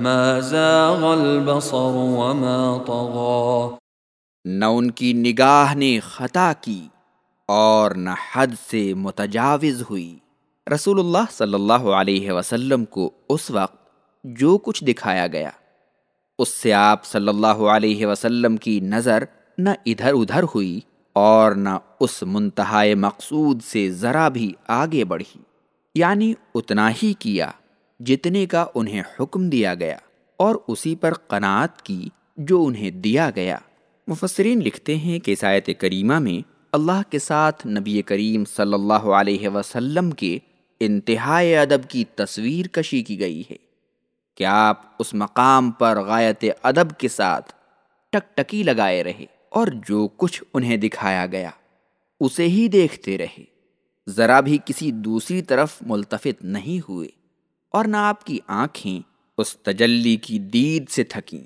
ما زاغ البصر وما طغى. نہ ان کی نگاہ نے خطا کی اور نہ حد سے متجاوز ہوئی۔ رسول اللہ صلی اللہ علیہ وسلم کو اس وقت جو کچھ دکھایا گیا، اس سے آپ صلی اللہ علیہ وسلم کی نظر نہ ادھر ادھر ہوئی اور نہ اس منتہائے مقصود سے ذرا بھی آگے بڑھی یعنی اتنا ہی کیا۔ جتنے کا انہیں حکم دیا گیا اور اسی پر قناعت کی جو انہیں دیا گیا۔ مفسرین لکھتے ہیں کہ سایت کریمہ میں اللہ کے ساتھ نبی کریم صلی اللہ علیہ وسلم کے انتہائی ادب کی تصویر کشی کی گئی ہے۔ کہ آپ اس مقام پر غایت ادب کے ساتھ ٹک ٹکی لگائے رہے اور جو کچھ انہیں دکھایا گیا، اسے ہی دیکھتے رہے۔ ذرا بھی کسی دوسری طرف ملتفت نہیں ہوئے۔ اور نہ آپ کی آنکھیں اس تجلی کی دید سے تھکیں۔